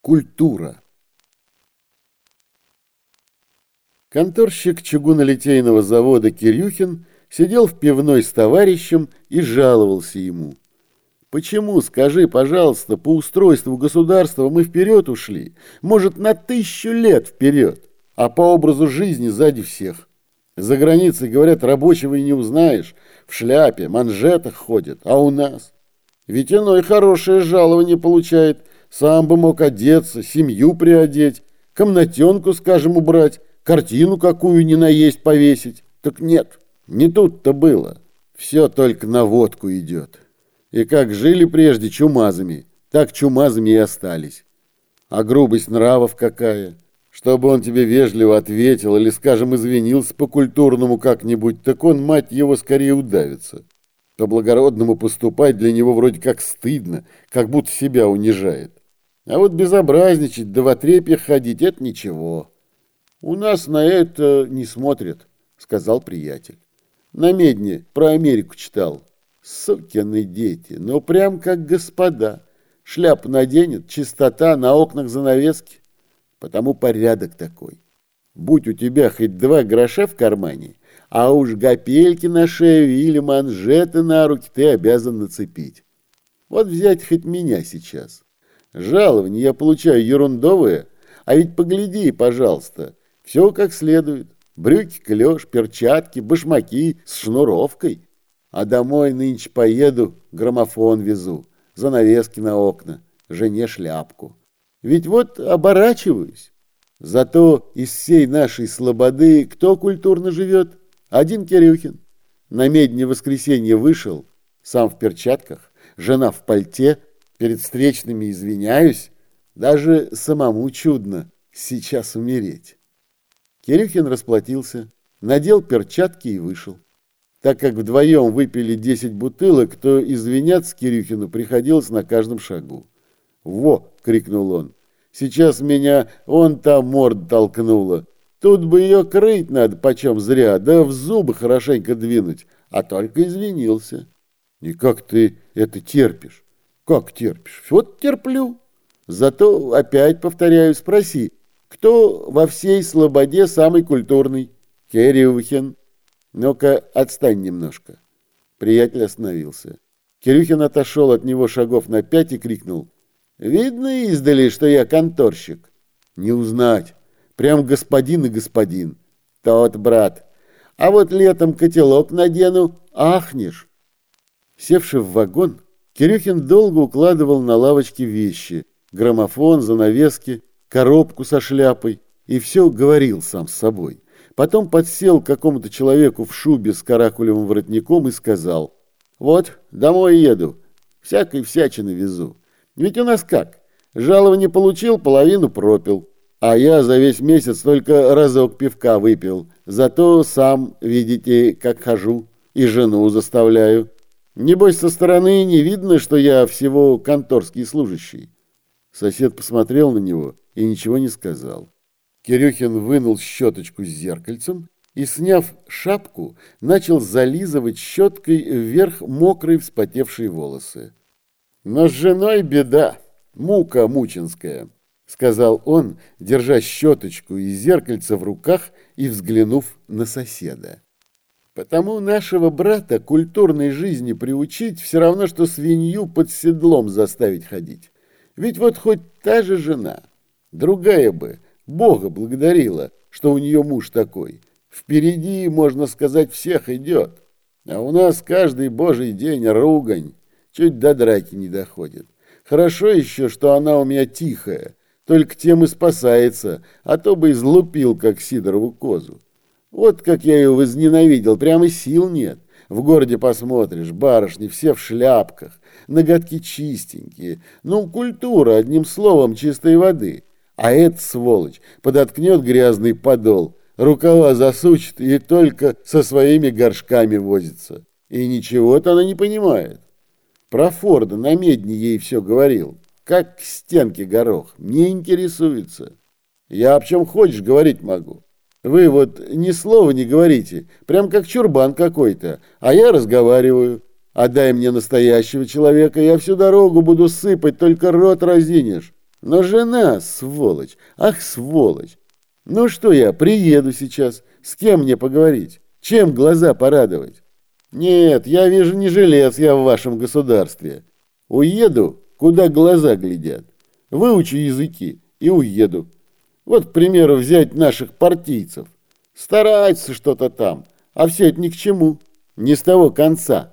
Культура. Конторщик чугунолитейного завода Кирюхин сидел в пивной с товарищем и жаловался ему. Почему, скажи, пожалуйста, по устройству государства мы вперед ушли? Может, на тысячу лет вперед, а по образу жизни сзади всех. За границей, говорят, рабочего и не узнаешь, в шляпе, манжетах ходят, а у нас? Ведь иной хорошее жалование получает – сам бы мог одеться, семью приодеть, комнатенку, скажем, убрать, картину какую ни наесть повесить. Так нет, не тут-то было. Все только на водку идет. И как жили прежде чумазами, так чумазами и остались. А грубость нравов какая? Чтобы он тебе вежливо ответил или, скажем, извинился по-культурному как-нибудь, так он, мать его, скорее удавится. По-благородному поступать для него вроде как стыдно, как будто себя унижает. А вот безобразничать да в отрепьях ходить — это ничего. У нас на это не смотрят, — сказал приятель. На медне про Америку читал. Сукины дети, ну прям как господа. Шляп наденет, чистота, на окнах занавески. Потому порядок такой. Будь у тебя хоть два гроша в кармане, а уж гапельки на шею или манжеты на руки ты обязан нацепить. Вот взять хоть меня сейчас. Жалование я получаю ерундовые, а ведь погляди, пожалуйста, все как следует. Брюки, клеш, перчатки, башмаки с шнуровкой. А домой нынче поеду, граммофон везу, занавески на окна, жене шляпку. Ведь вот оборачиваюсь. Зато из всей нашей слободы кто культурно живет? Один Кирюхин. На медне воскресенье вышел, сам в перчатках, жена в пальте, Перед встречными извиняюсь, даже самому чудно сейчас умереть. Кирюхин расплатился, надел перчатки и вышел. Так как вдвоем выпили десять бутылок, то извиняться Кирюхину приходилось на каждом шагу. «Во!» — крикнул он. «Сейчас меня он там морд толкнула. Тут бы ее крыть надо почем зря, да в зубы хорошенько двинуть, а только извинился». «И как ты это терпишь?» Как терпишь? Вот терплю. Зато опять повторяю, спроси, кто во всей слободе самый культурный? Кирюхин. Ну-ка, отстань немножко. Приятель остановился. Кирюхин отошел от него шагов на пять и крикнул. Видно издали, что я конторщик. Не узнать. Прям господин и господин. Тот, брат. А вот летом котелок надену, ахнешь. Севший в вагон, Кирюхин долго укладывал на лавочке вещи, граммофон, занавески, коробку со шляпой, и все говорил сам с собой. Потом подсел к какому-то человеку в шубе с каракулевым воротником и сказал, «Вот, домой еду, всякой всячины везу. Ведь у нас как, жалование получил, половину пропил, а я за весь месяц только разок пивка выпил, зато сам, видите, как хожу, и жену заставляю». Небось, со стороны не видно, что я всего конторский служащий. Сосед посмотрел на него и ничего не сказал. Кирюхин вынул щеточку с зеркальцем и, сняв шапку, начал зализывать щеткой вверх мокрые вспотевшие волосы. «Но с женой беда, мука мученская», — сказал он, держа щеточку и зеркальце в руках и взглянув на соседа. Потому нашего брата культурной жизни приучить все равно, что свинью под седлом заставить ходить. Ведь вот хоть та же жена, другая бы, Бога благодарила, что у нее муж такой. Впереди, можно сказать, всех идет. А у нас каждый божий день ругань, чуть до драки не доходит. Хорошо еще, что она у меня тихая, только тем и спасается, а то бы излупил, как Сидорову козу. Вот как я ее возненавидел, прямо сил нет. В городе посмотришь, барышни все в шляпках, ноготки чистенькие. Ну, культура, одним словом, чистой воды. А эта сволочь подоткнет грязный подол, рукава засучит и только со своими горшками возится. И ничего-то она не понимает. Про Форда на медне ей все говорил. Как к стенке горох. Не интересуется. Я об чем хочешь говорить могу. Вы вот ни слова не говорите, прям как чурбан какой-то, а я разговариваю. А дай мне настоящего человека, я всю дорогу буду сыпать, только рот разинешь. Но жена, сволочь, ах, сволочь. Ну что я, приеду сейчас, с кем мне поговорить? Чем глаза порадовать? Нет, я вижу не жилец я в вашем государстве. Уеду, куда глаза глядят. Выучу языки и уеду. Вот, к примеру, взять наших партийцев. Стараются что-то там, а все это ни к чему, не с того конца.